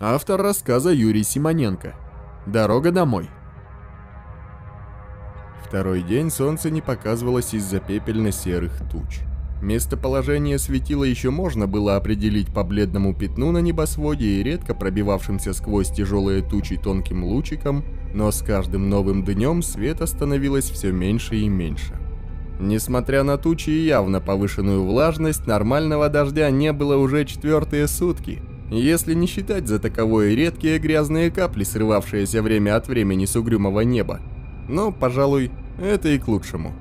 Автор рассказа Юрий Симоненко. Дорога домой. Второй день солнце не показывалось из-за пепельно-серых туч. Местоположение светила еще можно было определить по бледному пятну на небосводе и редко пробивавшимся сквозь тяжелые тучи тонким лучиком, но с каждым новым днем света становилось все меньше и меньше. Несмотря на тучи и явно повышенную влажность, нормального дождя не было уже четвертые сутки, если не считать за таковое редкие грязные капли, срывавшиеся время от времени с угрюмого неба. Но, пожалуй, это и к лучшему.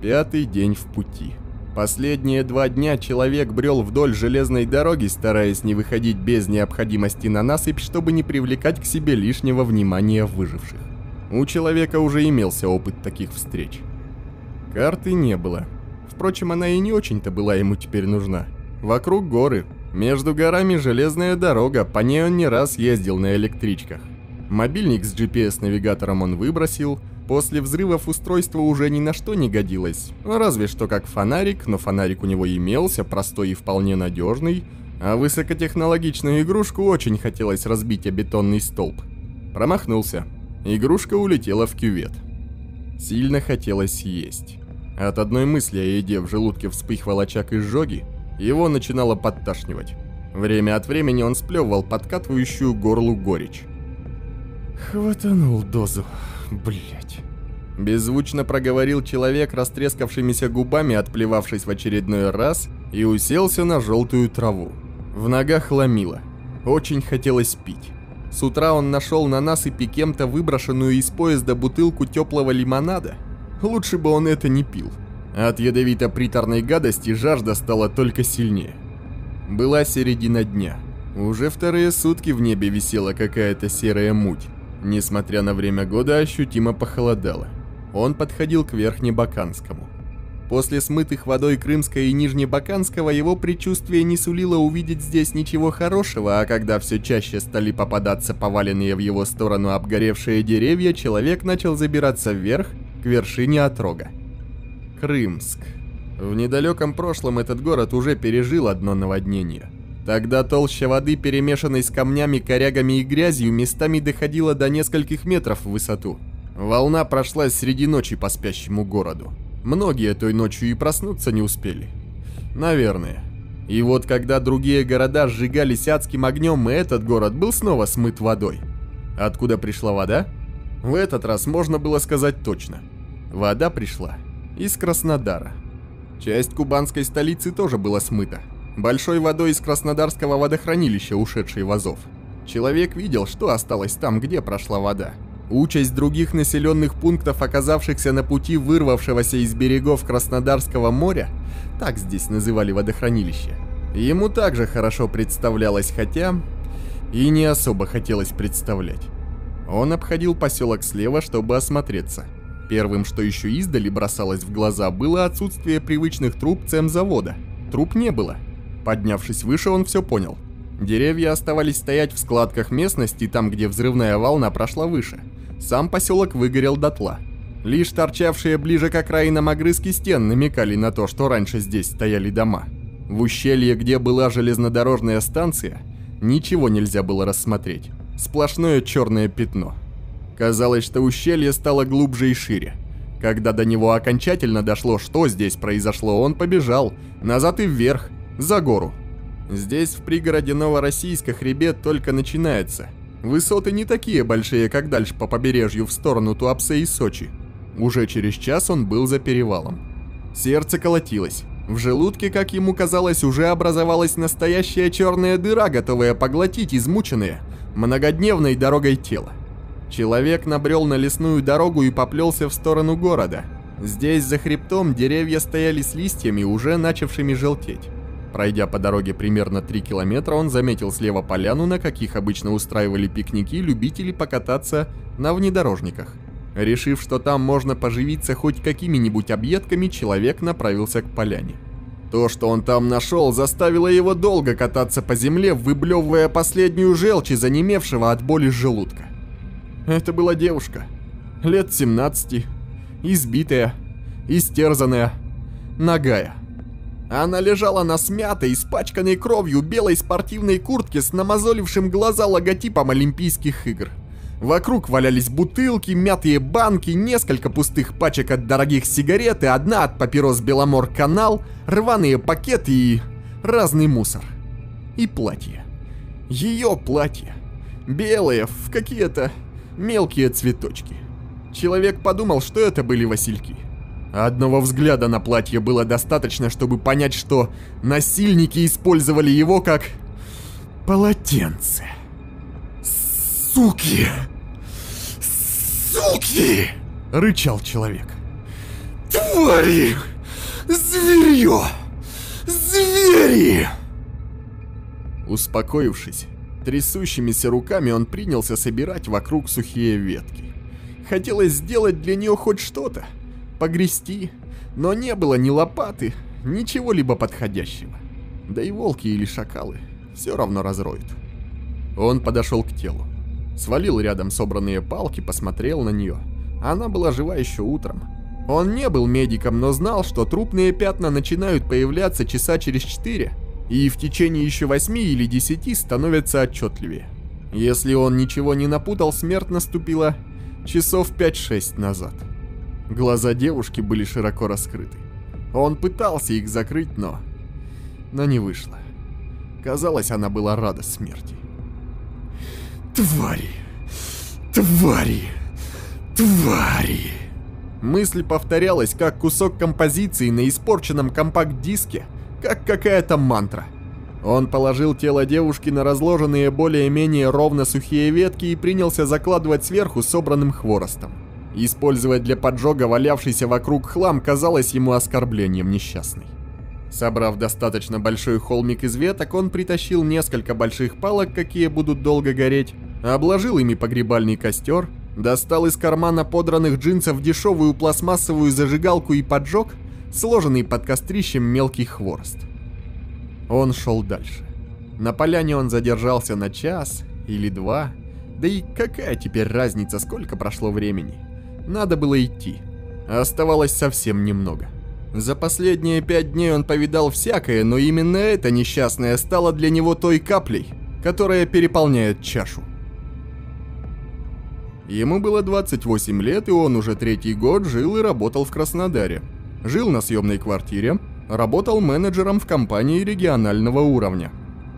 Пятый день в пути. Последние два дня человек брел вдоль железной дороги, стараясь не выходить без необходимости на насыпь, чтобы не привлекать к себе лишнего внимания выживших. У человека уже имелся опыт таких встреч. Карты не было. Впрочем, она и не очень-то была ему теперь нужна. Вокруг горы. Между горами железная дорога, по ней он не раз ездил на электричках. Мобильник с GPS-навигатором он выбросил – После взрывов устройство уже ни на что не годилось, разве что как фонарик, но фонарик у него имелся, простой и вполне надежный, а высокотехнологичную игрушку очень хотелось разбить о бетонный столб. Промахнулся. Игрушка улетела в кювет. Сильно хотелось есть. От одной мысли о еде в желудке вспыхивал очаг изжоги, его начинало подташнивать. Время от времени он сплевывал подкатывающую горлу горечь. «Хватанул дозу», Блять. Беззвучно проговорил человек растрескавшимися губами, отплевавшись в очередной раз, и уселся на желтую траву. В ногах ломило. Очень хотелось пить. С утра он нашел на насыпи кем-то выброшенную из поезда бутылку теплого лимонада. Лучше бы он это не пил. От ядовито-приторной гадости жажда стала только сильнее. Была середина дня. Уже вторые сутки в небе висела какая-то серая муть. Несмотря на время года, ощутимо похолодало. Он подходил к Верхнебаканскому. После смытых водой Крымска и Нижнебаканского его предчувствие не сулило увидеть здесь ничего хорошего, а когда все чаще стали попадаться поваленные в его сторону обгоревшие деревья, человек начал забираться вверх, к вершине отрога. Крымск. В недалеком прошлом этот город уже пережил одно наводнение. Тогда толща воды, перемешанной с камнями, корягами и грязью, местами доходила до нескольких метров в высоту. Волна прошлась среди ночи по спящему городу. Многие той ночью и проснуться не успели. Наверное. И вот когда другие города сжигались адским огнем, и этот город был снова смыт водой. Откуда пришла вода? В этот раз можно было сказать точно. Вода пришла из Краснодара. Часть кубанской столицы тоже была смыта, большой водой из Краснодарского водохранилища, ушедшей в Азов. Человек видел, что осталось там, где прошла вода. Участь других населенных пунктов, оказавшихся на пути вырвавшегося из берегов Краснодарского моря, так здесь называли водохранилище, ему также хорошо представлялось, хотя и не особо хотелось представлять. Он обходил поселок слева, чтобы осмотреться. Первым, что еще издали бросалось в глаза, было отсутствие привычных труб цемзавода. Труб не было, Поднявшись выше, он все понял. Деревья оставались стоять в складках местности, там, где взрывная волна прошла выше. Сам поселок выгорел дотла. Лишь торчавшие ближе к окраинам огрызки стен намекали на то, что раньше здесь стояли дома. В ущелье, где была железнодорожная станция, ничего нельзя было рассмотреть. Сплошное черное пятно. Казалось, что ущелье стало глубже и шире. Когда до него окончательно дошло, что здесь произошло, он побежал, назад и вверх, за гору. Здесь, в пригороде Новороссийска, хребет только начинается. Высоты не такие большие, как дальше по побережью в сторону Туапсе и Сочи. Уже через час он был за перевалом. Сердце колотилось. В желудке, как ему казалось, уже образовалась настоящая черная дыра, готовая поглотить измученное многодневной дорогой тело. Человек набрел на лесную дорогу и поплелся в сторону города. Здесь, за хребтом, деревья стояли с листьями, уже начавшими желтеть. Пройдя по дороге примерно 3 километра, он заметил слева поляну, на каких обычно устраивали пикники любители покататься на внедорожниках. Решив, что там можно поживиться хоть какими-нибудь объедками, человек направился к поляне. То, что он там нашел, заставило его долго кататься по земле, выблевывая последнюю желчь из онемевшего от боли желудка. Это была девушка, лет 17, избитая, истерзанная, нагая. Она лежала на смятой, испачканной кровью белой спортивной куртке с намазолившим глаза логотипом Олимпийских игр. Вокруг валялись бутылки, мятые банки, несколько пустых пачек от дорогих сигарет и одна от папирос Беломор Канал, рваные пакеты и разный мусор. И платье. Ее платье. Белые, в какие-то мелкие цветочки. Человек подумал, что это были васильки. Одного взгляда на платье было достаточно, чтобы понять, что насильники использовали его как полотенце. «Суки! Суки!» — рычал человек. «Твари! Зверье! Звери!» Успокоившись, трясущимися руками он принялся собирать вокруг сухие ветки. Хотелось сделать для нее хоть что-то, погрести, но не было ни лопаты, ничего либо подходящего. Да и волки или шакалы все равно разроют. Он подошел к телу. Свалил рядом собранные палки, посмотрел на нее. Она была жива еще утром. Он не был медиком, но знал, что трупные пятна начинают появляться часа через четыре, и в течение еще восьми или десяти становятся отчетливее. Если он ничего не напутал, смерть наступила часов 5-6 назад. Глаза девушки были широко раскрыты. Он пытался их закрыть, но... Но не вышло. Казалось, она была рада смерти. Твари! Твари! Твари! Мысль повторялась, как кусок композиции на испорченном компакт-диске, как какая-то мантра. Он положил тело девушки на разложенные более-менее ровно сухие ветки и принялся закладывать сверху собранным хворостом. Использовать для поджога валявшийся вокруг хлам казалось ему оскорблением несчастной. Собрав достаточно большой холмик из веток, он притащил несколько больших палок, какие будут долго гореть, обложил ими погребальный костер, достал из кармана подранных джинсов дешевую пластмассовую зажигалку и поджег, сложенный под кострищем мелкий хворост. Он шел дальше. На поляне он задержался на час или два, да и какая теперь разница, сколько прошло времени. Надо было идти. Оставалось совсем немного. За последние пять дней он повидал всякое, но именно это несчастное стало для него той каплей, которая переполняет чашу. Ему было 28 лет, и он уже третий год жил и работал в Краснодаре. Жил на съемной квартире, работал менеджером в компании регионального уровня.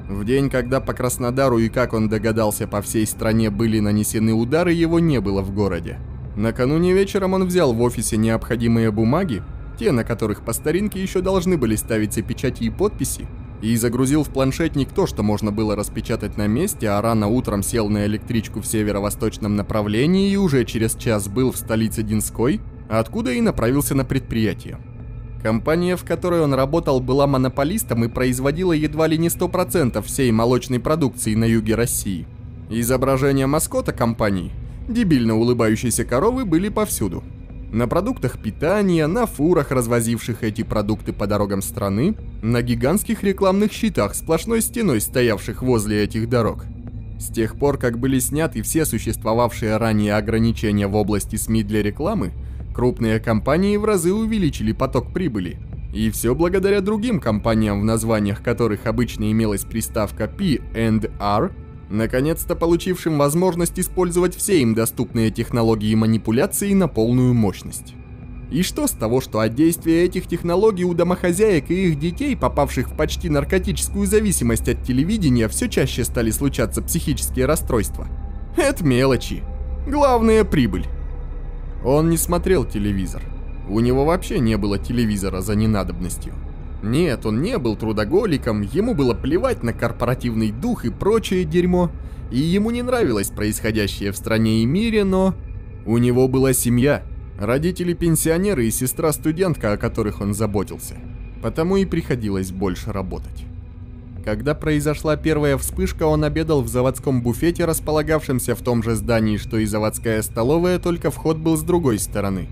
В день, когда по Краснодару и, как он догадался, по всей стране были нанесены удары, его не было в городе. Накануне вечером он взял в офисе необходимые бумаги, те, на которых по старинке еще должны были ставиться печати и подписи, и загрузил в планшетник то, что можно было распечатать на месте, а рано утром сел на электричку в северо-восточном направлении и уже через час был в столице Динской, откуда и направился на предприятие. Компания, в которой он работал, была монополистом и производила едва ли не 100% всей молочной продукции на юге России. Изображения маскота компании, дебильно улыбающиеся коровы, были повсюду – на продуктах питания, на фурах, развозивших эти продукты по дорогам страны, на гигантских рекламных щитах, сплошной стеной стоявших возле этих дорог. С тех пор, как были сняты все существовавшие ранее ограничения в области СМИ для рекламы, крупные компании в разы увеличили поток прибыли. И все благодаря другим компаниям, в названиях которых обычно имелась приставка P&R, наконец-то получившим возможность использовать все им доступные технологии манипуляции на полную мощность. И что с того, что от действия этих технологий у домохозяек и их детей, попавших в почти наркотическую зависимость от телевидения, все чаще стали случаться психические расстройства? Это мелочи. Главное – прибыль. Он не смотрел телевизор. У него вообще не было телевизора за ненадобностью. Нет, он не был трудоголиком, ему было плевать на корпоративный дух и прочее дерьмо, и ему не нравилось происходящее в стране и мире, но... У него была семья, родители-пенсионеры и сестра-студентка, о которых он заботился. Потому и приходилось больше работать. Когда произошла первая вспышка, он обедал в заводском буфете, располагавшемся в том же здании, что и заводская столовая, только вход был с другой стороны.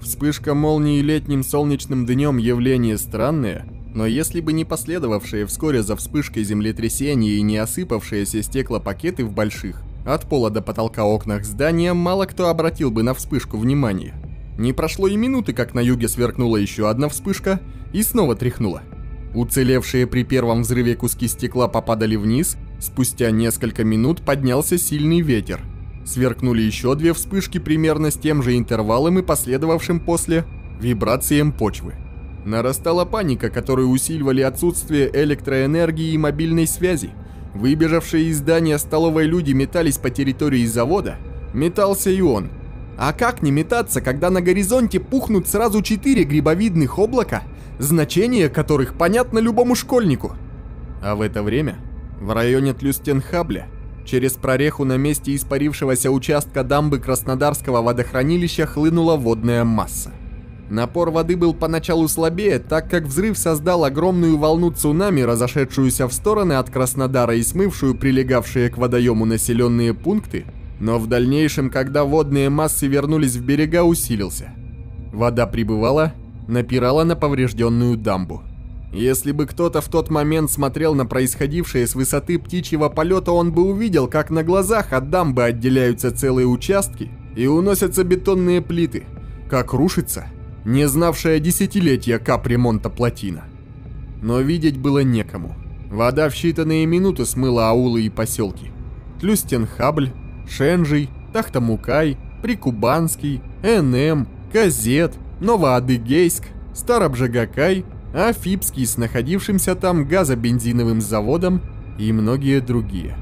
Вспышка молнии летним солнечным днем явление странное, но если бы не последовавшие вскоре за вспышкой землетрясения и не осыпавшиеся стеклопакеты в больших, от пола до потолка окнах здания, мало кто обратил бы на вспышку внимание. Не прошло и минуты, как на юге сверкнула еще одна вспышка и снова тряхнула. Уцелевшие при первом взрыве куски стекла попадали вниз, спустя несколько минут поднялся сильный ветер. Сверкнули еще две вспышки примерно с тем же интервалом и последовавшим после вибрациям почвы. Нарастала паника, которую усиливали отсутствие электроэнергии и мобильной связи. Выбежавшие из здания столовой люди метались по территории завода. Метался и он. А как не метаться, когда на горизонте пухнут сразу четыре грибовидных облака, значение которых понятно любому школьнику? А в это время в районе Тлюстенхабля через прореху на месте испарившегося участка дамбы Краснодарского водохранилища хлынула водная масса. Напор воды был поначалу слабее, так как взрыв создал огромную волну цунами, разошедшуюся в стороны от Краснодара и смывшую прилегавшие к водоему населенные пункты, но в дальнейшем, когда водные массы вернулись в берега, усилился. Вода прибывала, напирала на поврежденную дамбу. Если бы кто-то в тот момент смотрел на происходившее с высоты птичьего полета, он бы увидел, как на глазах от дамбы отделяются целые участки и уносятся бетонные плиты, как рушится – не знавшая десятилетия капремонта плотина. Но видеть было некому. Вода в считанные минуты смыла аулы и поселки. Тлюстенхабль, Шенжий, Тахтамукай, Прикубанский, НМ, Казет, Новоадыгейск, Старобжигакай, Афипский с находившимся там газобензиновым заводом и многие другие.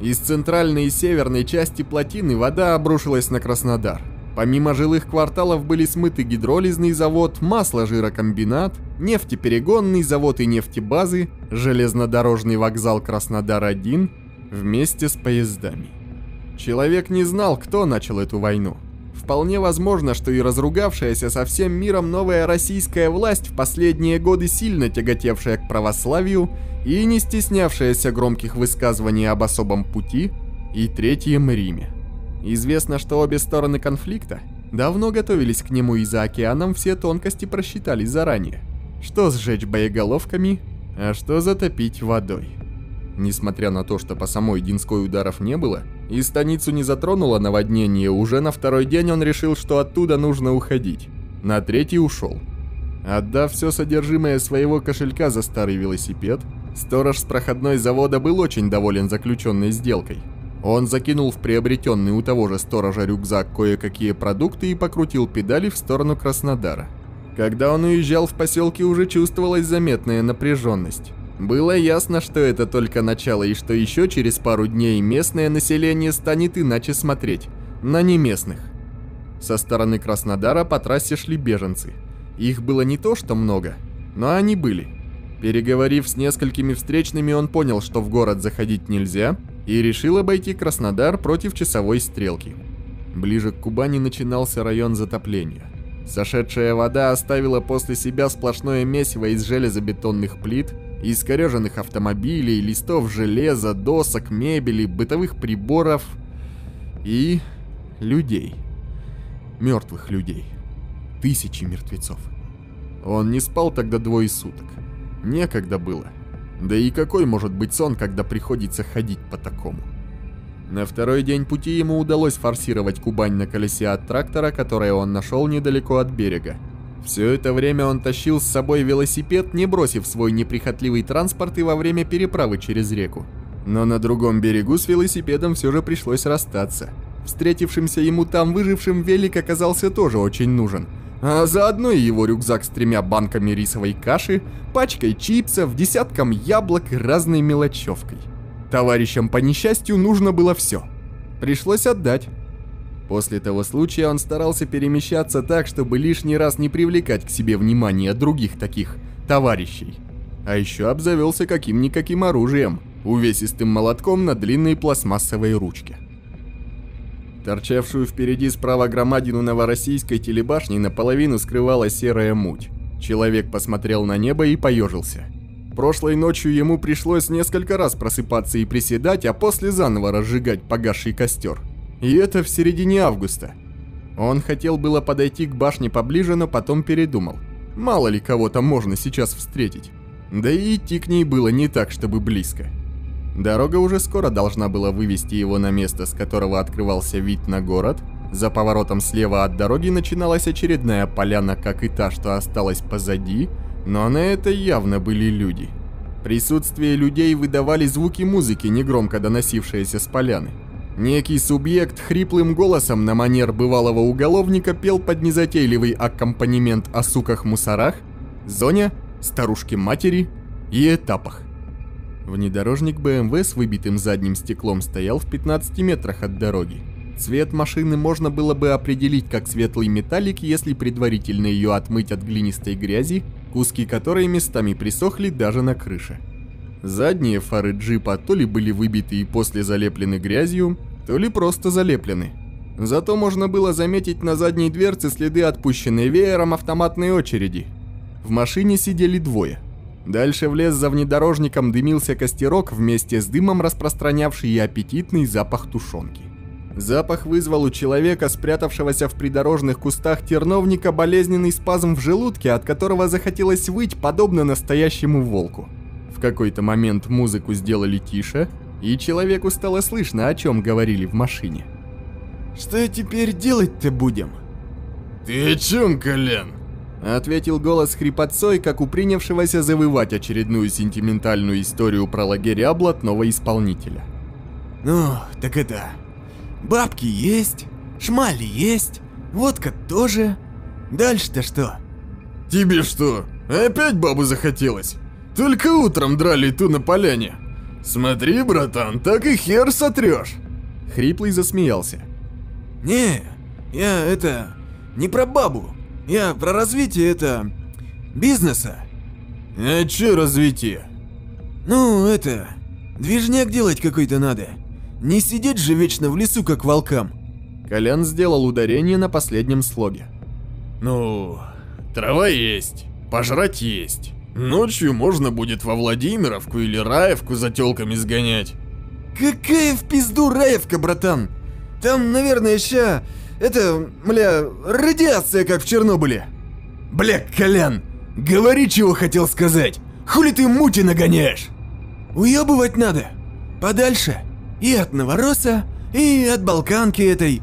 Из центральной и северной части плотины вода обрушилась на Краснодар. Помимо жилых кварталов были смыты гидролизный завод, масложирокомбинат, нефтеперегонный завод и нефтебазы, железнодорожный вокзал Краснодар-1 вместе с поездами. Человек не знал, кто начал эту войну. Вполне возможно, что и разругавшаяся со всем миром новая российская власть в последние годы сильно тяготевшая к православию и не стеснявшаяся громких высказываний об особом пути и Третьем Риме. Известно, что обе стороны конфликта давно готовились к нему и за океаном все тонкости просчитали заранее. Что сжечь боеголовками, а что затопить водой. Несмотря на то, что по самой Динской ударов не было, и станицу не затронуло наводнение, уже на второй день он решил, что оттуда нужно уходить. На третий ушел. Отдав все содержимое своего кошелька за старый велосипед, сторож с проходной завода был очень доволен заключенной сделкой. Он закинул в приобретенный у того же сторожа рюкзак кое-какие продукты и покрутил педали в сторону Краснодара. Когда он уезжал в поселке, уже чувствовалась заметная напряженность. Было ясно, что это только начало и что еще через пару дней местное население станет иначе смотреть, на неместных. Со стороны Краснодара по трассе шли беженцы. Их было не то что много, но они были. Переговорив с несколькими встречными, он понял, что в город заходить нельзя, и решил обойти Краснодар против часовой стрелки. Ближе к Кубани начинался район затопления. Сошедшая вода оставила после себя сплошное месиво из железобетонных плит, искореженных автомобилей, листов железа, досок, мебели, бытовых приборов и людей. Мертвых людей. Тысячи мертвецов. Он не спал тогда двое суток. Некогда было. Да и какой может быть сон, когда приходится ходить по такому? На второй день пути ему удалось форсировать Кубань на колесе от трактора, которое он нашел недалеко от берега. Все это время он тащил с собой велосипед, не бросив свой неприхотливый транспорт и во время переправы через реку. Но на другом берегу с велосипедом все же пришлось расстаться. Встретившимся ему там выжившим велик оказался тоже очень нужен – а заодно и его рюкзак с тремя банками рисовой каши, пачкой чипсов, десятком яблок и разной мелочевкой. Товарищам по несчастью нужно было все. Пришлось отдать. После того случая он старался перемещаться так, чтобы лишний раз не привлекать к себе внимание других таких товарищей. А еще обзавелся каким-никаким оружием, увесистым молотком на длинной пластмассовой ручке. Торчавшую впереди справа громадину новороссийской телебашни наполовину скрывала серая муть. Человек посмотрел на небо и поежился. Прошлой ночью ему пришлось несколько раз просыпаться и приседать, а после заново разжигать погасший костер. И это в середине августа. Он хотел было подойти к башне поближе, но потом передумал. Мало ли кого-то можно сейчас встретить. Да и идти к ней было не так, чтобы близко. Дорога уже скоро должна была вывести его на место, с которого открывался вид на город. За поворотом слева от дороги начиналась очередная поляна, как и та, что осталась позади, Но на это явно были люди. Присутствие людей выдавали звуки музыки, негромко доносившиеся с поляны. Некий субъект хриплым голосом на манер бывалого уголовника пел под незатейливый аккомпанемент о суках-мусорах, зоне, старушке-матери и этапах. Внедорожник BMW с выбитым задним стеклом стоял в 15 метрах от дороги. Цвет машины можно было бы определить как светлый металлик, если предварительно ее отмыть от глинистой грязи, куски которой местами присохли даже на крыше. Задние фары джипа то ли были выбиты и после залеплены грязью, то ли просто залеплены. Зато можно было заметить на задней дверце следы отпущенной веером автоматной очереди. В машине сидели двое. Дальше в лес за внедорожником дымился костерок вместе с дымом распространявший аппетитный запах тушенки. Запах вызвал у человека, спрятавшегося в придорожных кустах терновника, болезненный спазм в желудке, от которого захотелось выть, подобно настоящему волку. В какой-то момент музыку сделали тише, и человеку стало слышно, о чем говорили в машине. «Что теперь делать-то будем?» «Ты о чем, Колян?» Ответил голос хрипотцой, как у принявшегося завывать очередную сентиментальную историю про лагеря блатного исполнителя. «Ну, так это... Бабки есть, шмали есть, водка тоже. Дальше-то что?» «Тебе что, опять бабу захотелось? Только утром драли ту на поляне. Смотри, братан, так и хер сотрешь!» Хриплый засмеялся. «Не, я это... не про бабу. Я про развитие это... бизнеса». «А чё развитие?» «Ну, это... движняк делать какой-то надо. Не сидеть же вечно в лесу, как волкам». Колян сделал ударение на последнем слоге. «Ну, трава есть, пожрать есть. Ночью можно будет во Владимировку или Раевку за тёлками сгонять». «Какая в пизду Раевка, братан? Там, наверное, ща... Это, бля, радиация, как в Чернобыле». «Бля, Колян, говори, чего хотел сказать. Хули ты мути нагоняешь?» «Уёбывать надо. Подальше. И от Новороса, и от Балканки этой.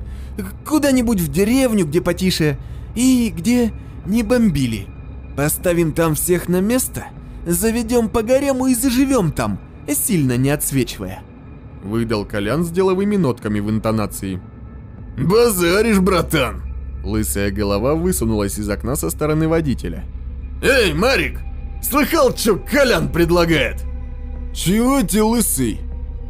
Куда-нибудь в деревню, где потише, и где не бомбили. Поставим там всех на место, заведем по гарему и заживем там, сильно не отсвечивая. Выдал Колян с деловыми нотками в интонации. «Базаришь, братан!» Лысая голова высунулась из окна со стороны водителя. «Эй, Марик! Слыхал, что Колян предлагает?» «Чего ты лысый?»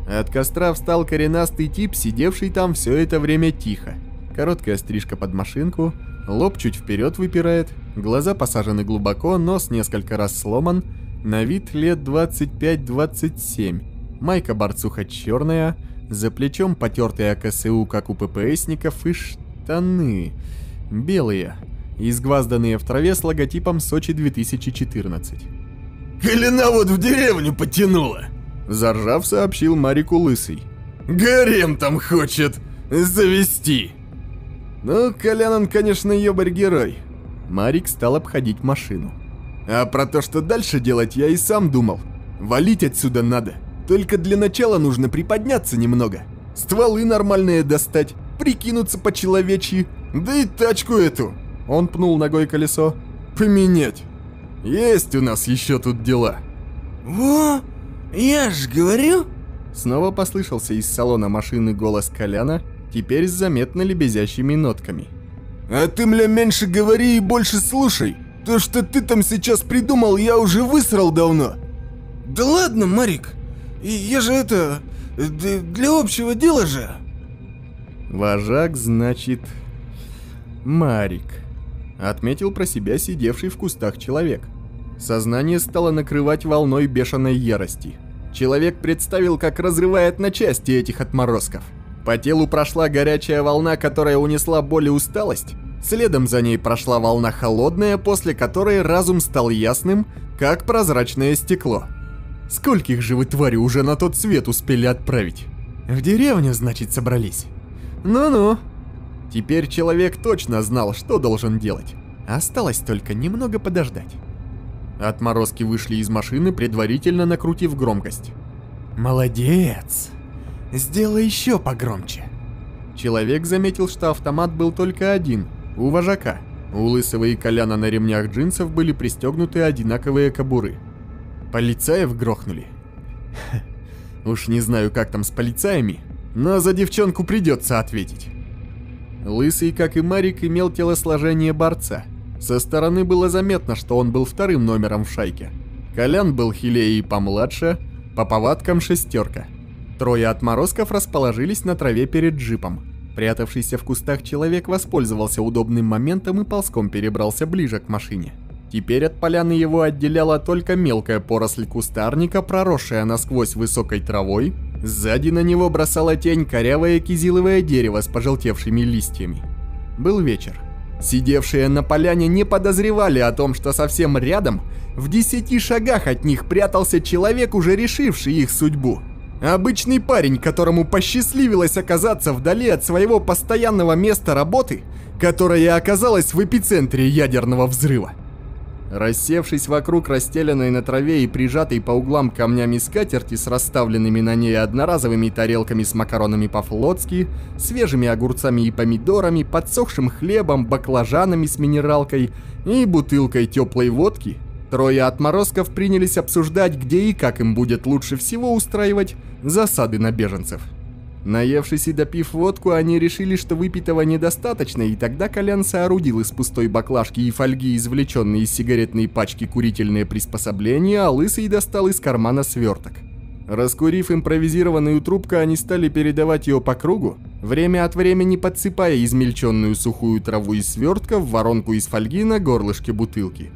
От костра встал коренастый тип, сидевший там все это время тихо. Короткая стрижка под машинку, лоб чуть вперед выпирает, глаза посажены глубоко, нос несколько раз сломан, на вид лет 25-27. Майка борцуха черная, за плечом потертый АКСУ, как у ППСников, и штаны. Белые, изгвазданные в траве с логотипом Сочи 2014. «Колена вот в деревню потянула!» Заржав, сообщил Марику Лысый. «Гарем там хочет завести!» Ну, Колян он, конечно, ёбарь-герой. Марик стал обходить машину. А про то, что дальше делать, я и сам думал. Валить отсюда надо. Только для начала нужно приподняться немного. Стволы нормальные достать, прикинуться по-человечьи, да и тачку эту. Он пнул ногой колесо. Поменять. Есть у нас еще тут дела. Во, я ж говорю. Снова послышался из салона машины голос Коляна, теперь с заметно лебезящими нотками. А ты, мля, меньше говори и больше слушай. То, что ты там сейчас придумал, я уже высрал давно. Да ладно, Марик. Я же это... Для общего дела же. Вожак, значит... Марик. Отметил про себя сидевший в кустах человек. Сознание стало накрывать волной бешеной ярости. Человек представил, как разрывает на части этих отморозков. По телу прошла горячая волна, которая унесла боль и усталость. Следом за ней прошла волна холодная, после которой разум стал ясным, как прозрачное стекло. Скольких же вы твари уже на тот свет успели отправить? В деревню, значит, собрались? Ну-ну. Теперь человек точно знал, что должен делать. Осталось только немного подождать. Отморозки вышли из машины, предварительно накрутив громкость. «Молодец! Сделай еще погромче!» Человек заметил, что автомат был только один, у вожака. У Лысого и Коляна на ремнях джинсов были пристегнуты одинаковые кобуры. Полицаев грохнули. Уж не знаю, как там с полицаями, но за девчонку придется ответить. Лысый, как и Марик, имел телосложение борца. Со стороны было заметно, что он был вторым номером в шайке. Колян был хилее и помладше, по повадкам шестерка. Трое отморозков расположились на траве перед джипом. Прятавшийся в кустах человек воспользовался удобным моментом и ползком перебрался ближе к машине. Теперь от поляны его отделяла только мелкая поросль кустарника, проросшая насквозь высокой травой. Сзади на него бросала тень корявое кизиловое дерево с пожелтевшими листьями. Был вечер. Сидевшие на поляне не подозревали о том, что совсем рядом, в десяти шагах от них прятался человек, уже решивший их судьбу. Обычный парень, которому посчастливилось оказаться вдали от своего постоянного места работы, которое оказалось в эпицентре ядерного взрыва. Рассевшись вокруг расстеленной на траве и прижатой по углам камнями скатерти с расставленными на ней одноразовыми тарелками с макаронами по-флотски, свежими огурцами и помидорами, подсохшим хлебом, баклажанами с минералкой и бутылкой теплой водки, трое отморозков принялись обсуждать, где и как им будет лучше всего устраивать засады на беженцев. Наевшись и допив водку, они решили, что выпитого недостаточно, и тогда Колян соорудил из пустой баклажки и фольги извлеченные из сигаретной пачки курительные приспособления, а Лысый достал из кармана сверток. Раскурив импровизированную трубку, они стали передавать ее по кругу, время от времени подсыпая измельченную сухую траву из свертка в воронку из фольги на горлышке бутылки.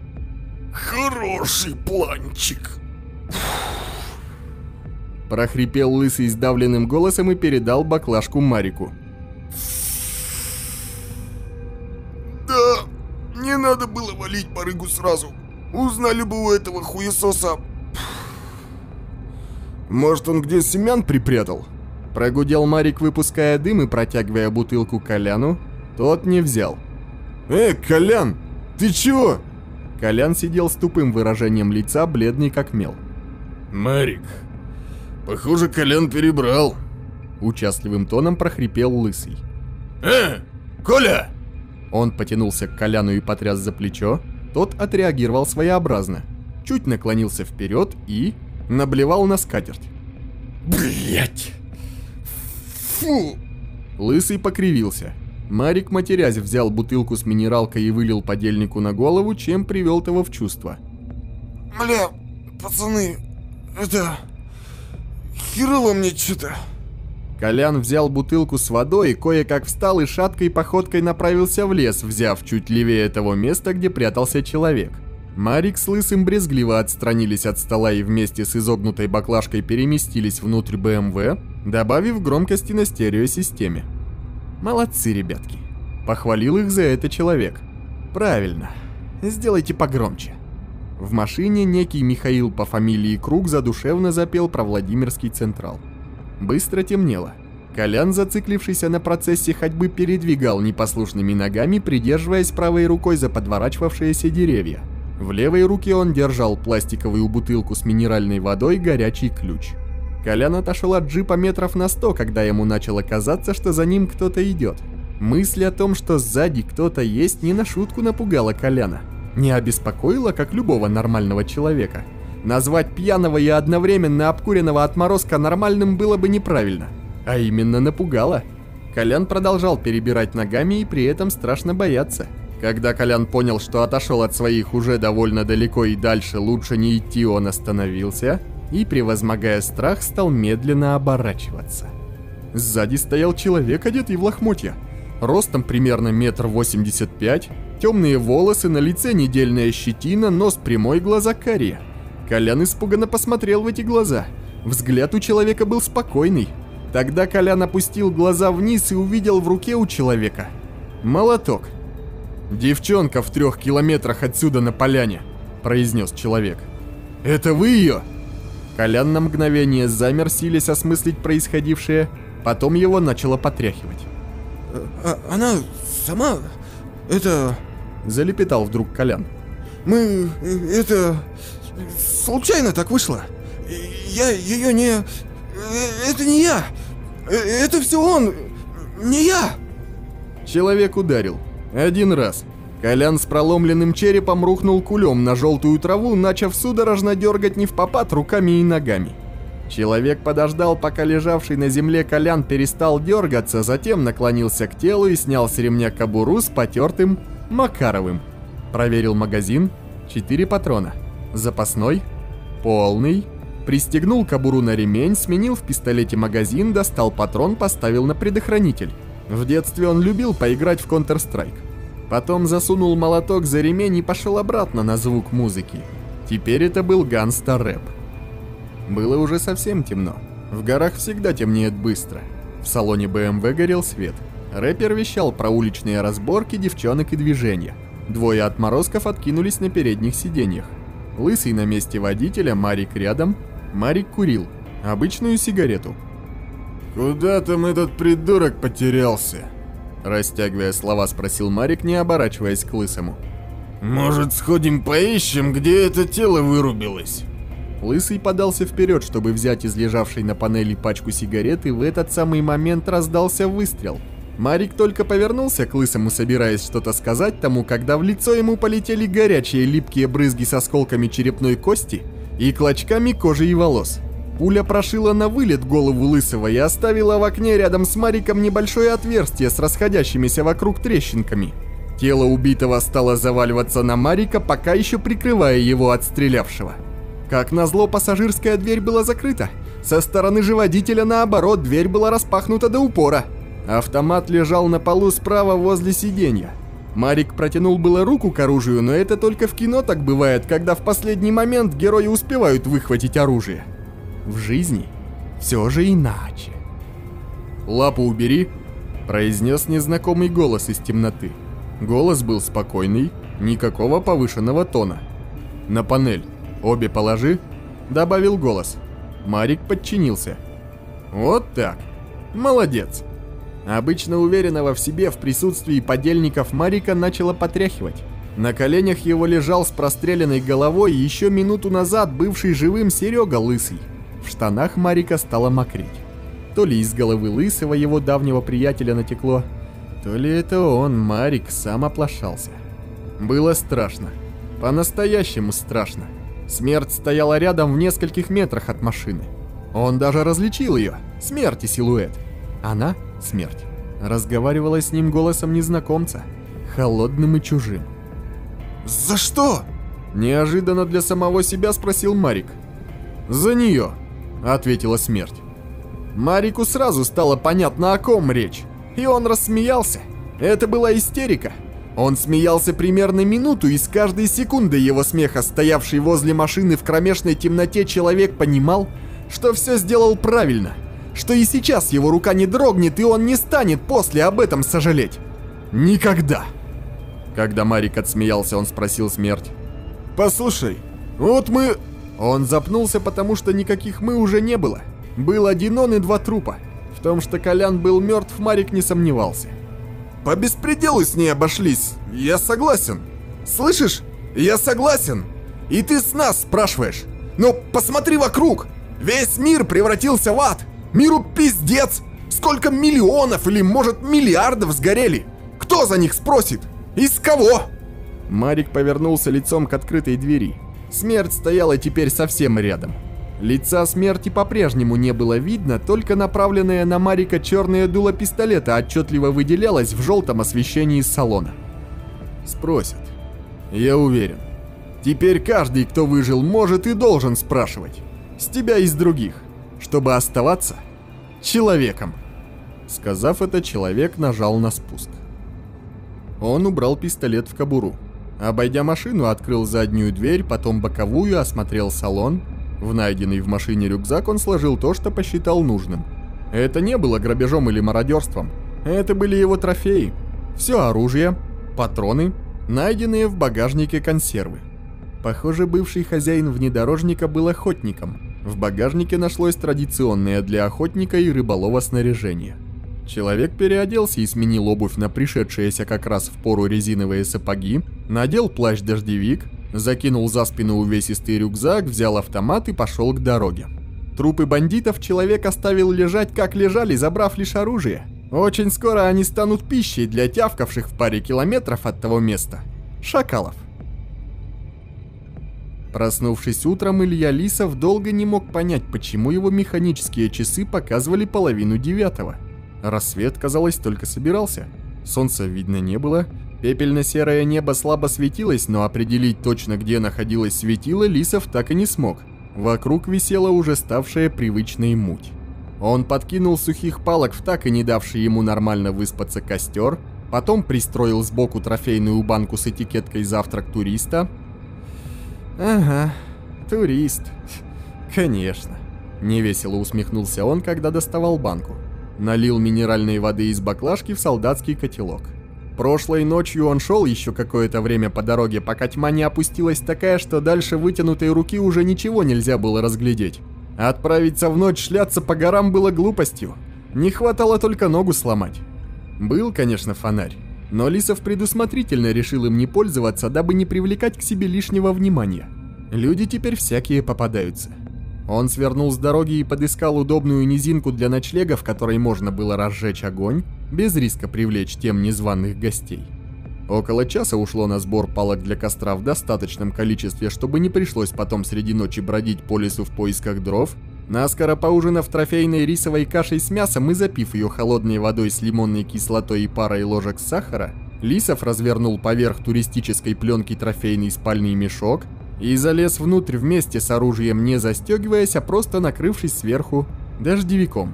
«Хороший планчик!» Прохрипел лысый сдавленным голосом и передал баклажку Марику. Да, не надо было валить барыгу сразу. Узнали бы у этого хуесоса. Может, он где семян припрятал? Прогудел Марик, выпуская дым и протягивая бутылку Коляну. Тот не взял. «Эй, Колян, ты чего?» Колян сидел с тупым выражением лица, бледный как мел. «Марик, Похоже, Колян перебрал. Участливым тоном прохрипел Лысый. «Э, Коля!» Он потянулся к Коляну и потряс за плечо. Тот отреагировал своеобразно. Чуть наклонился вперед и... наблевал на скатерть. Блять! Фу! Лысый покривился. Марик, матерясь, взял бутылку с минералкой и вылил подельнику на голову, чем привел того в чувство. Бля, пацаны, это... Херово мне что-то. Колян взял бутылку с водой, кое-как встал и шаткой походкой направился в лес, взяв чуть левее того места, где прятался человек. Марик с Лысым брезгливо отстранились от стола и вместе с изогнутой баклажкой переместились внутрь БМВ, добавив громкости на стереосистеме. «Молодцы, ребятки!» Похвалил их за это человек. «Правильно. Сделайте погромче». В машине некий Михаил по фамилии Круг задушевно запел про Владимирский Централ. Быстро темнело. Колян, зациклившийся на процессе ходьбы, передвигал непослушными ногами, придерживаясь правой рукой за подворачивавшиеся деревья. В левой руке он держал пластиковую бутылку с минеральной водой «Горячий ключ». Колян отошел от джипа метров на сто, когда ему начало казаться, что за ним кто-то идет. Мысль о том, что сзади кто-то есть, не на шутку напугала Коляна не обеспокоило, как любого нормального человека. Назвать пьяного и одновременно обкуренного отморозка нормальным было бы неправильно, а именно напугало. Колян продолжал перебирать ногами и при этом страшно бояться. Когда Колян понял, что отошел от своих уже довольно далеко и дальше лучше не идти, он остановился и, превозмогая страх, стал медленно оборачиваться. Сзади стоял человек, одетый в лохмотья. Ростом примерно метр восемьдесят пять, Темные волосы, на лице недельная щетина, нос прямой, глаза карие. Колян испуганно посмотрел в эти глаза. Взгляд у человека был спокойный. Тогда Колян опустил глаза вниз и увидел в руке у человека молоток. «Девчонка в трех километрах отсюда на поляне», — произнес человек. «Это вы ее?» Колян на мгновение замер, силясь осмыслить происходившее, потом его начало потряхивать. А, «Она сама... это...» Залепетал вдруг Колян. Мы... это... случайно так вышло. Я ее не... Это не я. Это все он. Не я. Человек ударил. Один раз. Колян с проломленным черепом рухнул кулем на желтую траву, начав судорожно дергать не в попад руками и ногами. Человек подождал, пока лежавший на земле Колян перестал дергаться, затем наклонился к телу и снял с ремня кобуру с потертым Макаровым. Проверил магазин. Четыре патрона. Запасной. Полный. Пристегнул кобуру на ремень, сменил в пистолете магазин, достал патрон, поставил на предохранитель. В детстве он любил поиграть в Counter-Strike. Потом засунул молоток за ремень и пошел обратно на звук музыки. Теперь это был Ганстар Рэп. Было уже совсем темно. В горах всегда темнеет быстро. В салоне BMW горел свет. Рэпер вещал про уличные разборки, девчонок и движения. Двое отморозков откинулись на передних сиденьях. Лысый на месте водителя, Марик рядом. Марик курил. Обычную сигарету. «Куда там этот придурок потерялся?» Растягивая слова, спросил Марик, не оборачиваясь к Лысому. «Может, сходим поищем, где это тело вырубилось?» Лысый подался вперед, чтобы взять из лежавшей на панели пачку сигарет, и в этот самый момент раздался выстрел. Марик только повернулся к Лысому, собираясь что-то сказать тому, когда в лицо ему полетели горячие липкие брызги с осколками черепной кости и клочками кожи и волос. Пуля прошила на вылет голову Лысого и оставила в окне рядом с Мариком небольшое отверстие с расходящимися вокруг трещинками. Тело убитого стало заваливаться на Марика, пока еще прикрывая его от стрелявшего. Как назло, пассажирская дверь была закрыта. Со стороны же водителя, наоборот, дверь была распахнута до упора. Автомат лежал на полу справа возле сиденья. Марик протянул было руку к оружию, но это только в кино так бывает, когда в последний момент герои успевают выхватить оружие. В жизни все же иначе. «Лапу убери», – произнес незнакомый голос из темноты. Голос был спокойный, никакого повышенного тона. «На панель. Обе положи», – добавил голос. Марик подчинился. «Вот так. Молодец». Обычно уверенного в себе в присутствии подельников Марика начало потряхивать. На коленях его лежал с простреленной головой еще минуту назад бывший живым Серега Лысый. В штанах Марика стало мокреть. То ли из головы Лысого его давнего приятеля натекло, то ли это он, Марик, сам оплошался. Было страшно. По-настоящему страшно. Смерть стояла рядом в нескольких метрах от машины. Он даже различил ее. Смерть и силуэт. Она смерть. Разговаривала с ним голосом незнакомца, холодным и чужим. «За что?» Неожиданно для самого себя спросил Марик. «За нее», — ответила смерть. Марику сразу стало понятно, о ком речь, и он рассмеялся. Это была истерика. Он смеялся примерно минуту, и с каждой секунды его смеха, стоявший возле машины в кромешной темноте, человек понимал, что все сделал правильно — что и сейчас его рука не дрогнет, и он не станет после об этом сожалеть. Никогда. Когда Марик отсмеялся, он спросил смерть. «Послушай, вот мы...» Он запнулся, потому что никаких «мы» уже не было. Был один он и два трупа. В том, что Колян был мертв, Марик не сомневался. «По беспределу с ней обошлись, я согласен. Слышишь? Я согласен. И ты с нас спрашиваешь. Но посмотри вокруг. Весь мир превратился в ад. Миру пиздец! Сколько миллионов или, может, миллиардов сгорели? Кто за них спросит? Из кого?» Марик повернулся лицом к открытой двери. Смерть стояла теперь совсем рядом. Лица смерти по-прежнему не было видно, только направленное на Марика черное дуло пистолета отчетливо выделялось в желтом освещении салона. Спросят. Я уверен. Теперь каждый, кто выжил, может и должен спрашивать. С тебя и с других чтобы оставаться человеком. Сказав это, человек нажал на спуск. Он убрал пистолет в кобуру. Обойдя машину, открыл заднюю дверь, потом боковую, осмотрел салон. В найденный в машине рюкзак он сложил то, что посчитал нужным. Это не было грабежом или мародерством. Это были его трофеи. Все оружие, патроны, найденные в багажнике консервы. Похоже, бывший хозяин внедорожника был охотником – в багажнике нашлось традиционное для охотника и рыболова снаряжение. Человек переоделся и сменил обувь на пришедшиеся как раз в пору резиновые сапоги, надел плащ-дождевик, закинул за спину увесистый рюкзак, взял автомат и пошел к дороге. Трупы бандитов человек оставил лежать как лежали, забрав лишь оружие. Очень скоро они станут пищей для тявкавших в паре километров от того места, шакалов. Проснувшись утром, Илья Лисов долго не мог понять, почему его механические часы показывали половину девятого. Рассвет, казалось, только собирался. Солнца видно не было, пепельно-серое небо слабо светилось, но определить точно, где находилось светило, Лисов так и не смог. Вокруг висела уже ставшая привычной муть. Он подкинул сухих палок в так и не давший ему нормально выспаться костер, потом пристроил сбоку трофейную банку с этикеткой «Завтрак туриста», «Ага, турист. Конечно». Невесело усмехнулся он, когда доставал банку. Налил минеральной воды из баклажки в солдатский котелок. Прошлой ночью он шел еще какое-то время по дороге, пока тьма не опустилась такая, что дальше вытянутой руки уже ничего нельзя было разглядеть. Отправиться в ночь шляться по горам было глупостью. Не хватало только ногу сломать. Был, конечно, фонарь. Но Лисов предусмотрительно решил им не пользоваться, дабы не привлекать к себе лишнего внимания. Люди теперь всякие попадаются. Он свернул с дороги и подыскал удобную низинку для ночлега, в которой можно было разжечь огонь, без риска привлечь тем незваных гостей. Около часа ушло на сбор палок для костра в достаточном количестве, чтобы не пришлось потом среди ночи бродить по лесу в поисках дров, Наскоро поужинав трофейной рисовой кашей с мясом и запив ее холодной водой с лимонной кислотой и парой ложек сахара, Лисов развернул поверх туристической пленки трофейный спальный мешок и залез внутрь вместе с оружием, не застегиваясь, а просто накрывшись сверху дождевиком.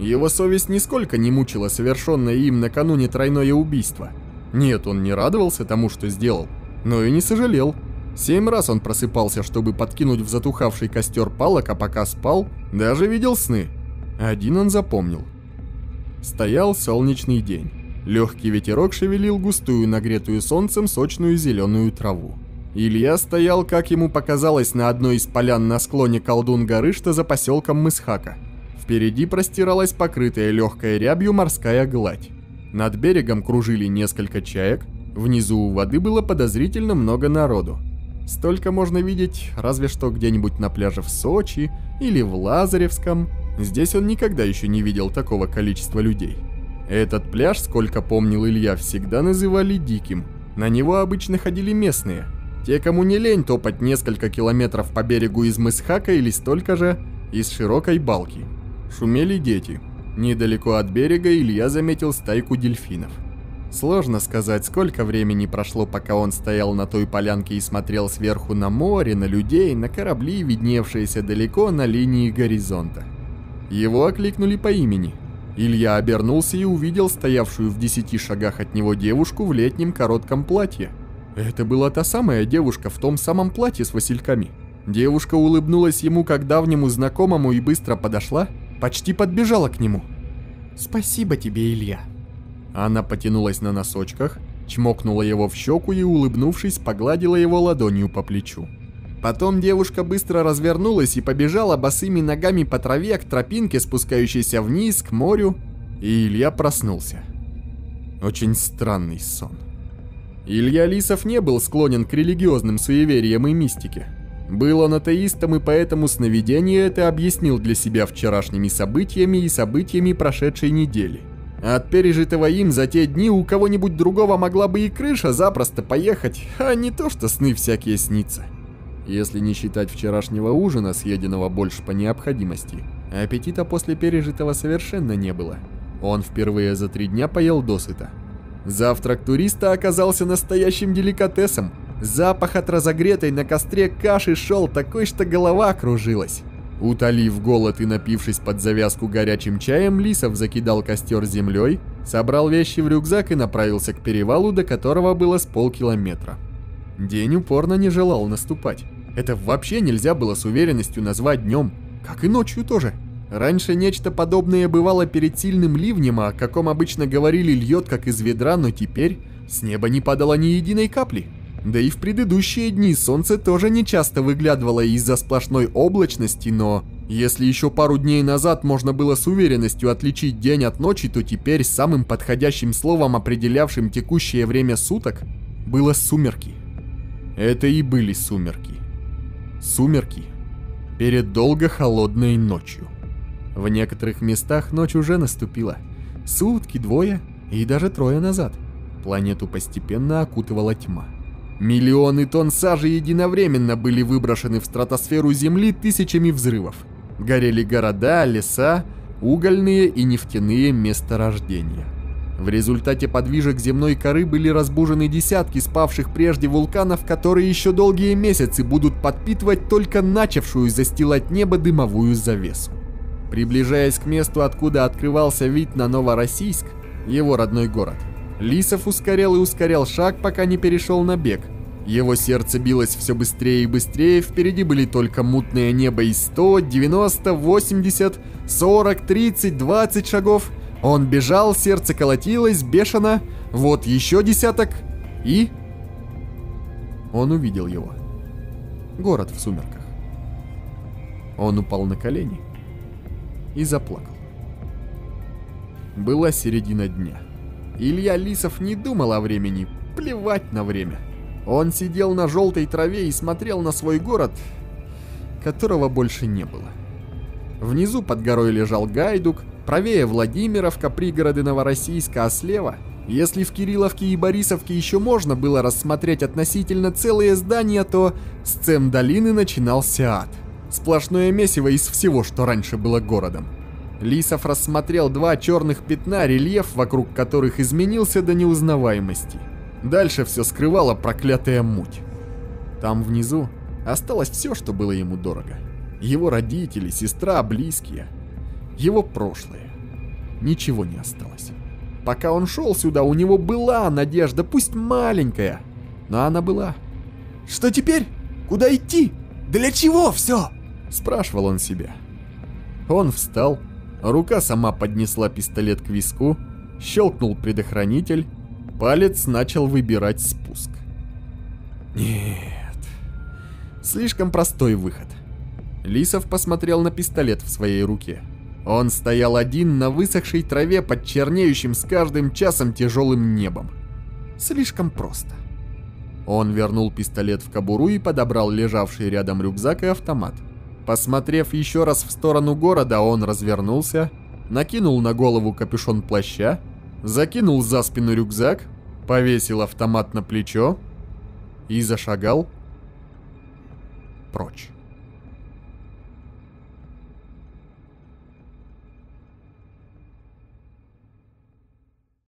Его совесть нисколько не мучила совершенное им накануне тройное убийство. Нет, он не радовался тому, что сделал, но и не сожалел. Семь раз он просыпался, чтобы подкинуть в затухавший костер палок, а пока спал, даже видел сны. Один он запомнил. Стоял солнечный день. Легкий ветерок шевелил густую, нагретую солнцем, сочную зеленую траву. Илья стоял, как ему показалось, на одной из полян на склоне колдун горы, что за поселком Мысхака. Впереди простиралась покрытая легкой рябью морская гладь. Над берегом кружили несколько чаек, внизу у воды было подозрительно много народу. Столько можно видеть разве что где-нибудь на пляже в Сочи или в Лазаревском. Здесь он никогда еще не видел такого количества людей. Этот пляж, сколько помнил Илья, всегда называли диким. На него обычно ходили местные. Те, кому не лень топать несколько километров по берегу из Мысхака или столько же из широкой балки. Шумели дети. Недалеко от берега Илья заметил стайку дельфинов. Сложно сказать, сколько времени прошло, пока он стоял на той полянке и смотрел сверху на море, на людей, на корабли, видневшиеся далеко на линии горизонта. Его окликнули по имени. Илья обернулся и увидел стоявшую в десяти шагах от него девушку в летнем коротком платье. Это была та самая девушка в том самом платье с васильками. Девушка улыбнулась ему как давнему знакомому и быстро подошла, почти подбежала к нему. «Спасибо тебе, Илья», она потянулась на носочках, чмокнула его в щеку и, улыбнувшись, погладила его ладонью по плечу. Потом девушка быстро развернулась и побежала босыми ногами по траве к тропинке, спускающейся вниз, к морю, и Илья проснулся. Очень странный сон. Илья Лисов не был склонен к религиозным суевериям и мистике. Был он атеистом и поэтому сновидение это объяснил для себя вчерашними событиями и событиями прошедшей недели. От пережитого им за те дни у кого-нибудь другого могла бы и крыша запросто поехать, а не то, что сны всякие снится. Если не считать вчерашнего ужина, съеденного больше по необходимости, аппетита после пережитого совершенно не было. Он впервые за три дня поел досыта. Завтрак туриста оказался настоящим деликатесом. Запах от разогретой на костре каши шел такой, что голова кружилась. Утолив голод и напившись под завязку горячим чаем, Лисов закидал костер землей, собрал вещи в рюкзак и направился к перевалу, до которого было с полкилометра. День упорно не желал наступать. Это вообще нельзя было с уверенностью назвать днем, как и ночью тоже. Раньше нечто подобное бывало перед сильным ливнем, о каком обычно говорили льет как из ведра, но теперь с неба не падало ни единой капли. Да и в предыдущие дни солнце тоже не часто выглядывало из-за сплошной облачности, но если еще пару дней назад можно было с уверенностью отличить день от ночи, то теперь самым подходящим словом, определявшим текущее время суток, было сумерки. Это и были сумерки. Сумерки перед долго холодной ночью. В некоторых местах ночь уже наступила. Сутки, двое и даже трое назад. Планету постепенно окутывала тьма. Миллионы тонн сажи единовременно были выброшены в стратосферу Земли тысячами взрывов. Горели города, леса, угольные и нефтяные месторождения. В результате подвижек земной коры были разбужены десятки спавших прежде вулканов, которые еще долгие месяцы будут подпитывать только начавшую застилать небо дымовую завесу. Приближаясь к месту, откуда открывался вид на Новороссийск, его родной город, Лисов ускорял и ускорял шаг, пока не перешел на бег. Его сердце билось все быстрее и быстрее, впереди были только мутное небо и 100, 90, 80, 40, 30, 20 шагов – он бежал, сердце колотилось, бешено. Вот еще десяток. И... Он увидел его. Город в сумерках. Он упал на колени и заплакал. Была середина дня. Илья Лисов не думал о времени, плевать на время. Он сидел на желтой траве и смотрел на свой город, которого больше не было. Внизу под горой лежал Гайдук, Правее Владимировка, пригороды Новороссийска, а слева, если в Кирилловке и Борисовке еще можно было рассмотреть относительно целые здания, то с Цем-долины начинался ад. Сплошное месиво из всего, что раньше было городом. Лисов рассмотрел два черных пятна, рельеф вокруг которых изменился до неузнаваемости. Дальше все скрывала проклятая муть. Там внизу осталось все, что было ему дорого. Его родители, сестра, близкие – его прошлое. Ничего не осталось. Пока он шел сюда, у него была надежда, пусть маленькая, но она была. «Что теперь? Куда идти? Для чего все?» Спрашивал он себя. Он встал, рука сама поднесла пистолет к виску, щелкнул предохранитель, палец начал выбирать спуск. Нет, слишком простой выход. Лисов посмотрел на пистолет в своей руке. Он стоял один на высохшей траве под чернеющим с каждым часом тяжелым небом. Слишком просто. Он вернул пистолет в кобуру и подобрал лежавший рядом рюкзак и автомат. Посмотрев еще раз в сторону города, он развернулся, накинул на голову капюшон плаща, закинул за спину рюкзак, повесил автомат на плечо и зашагал прочь.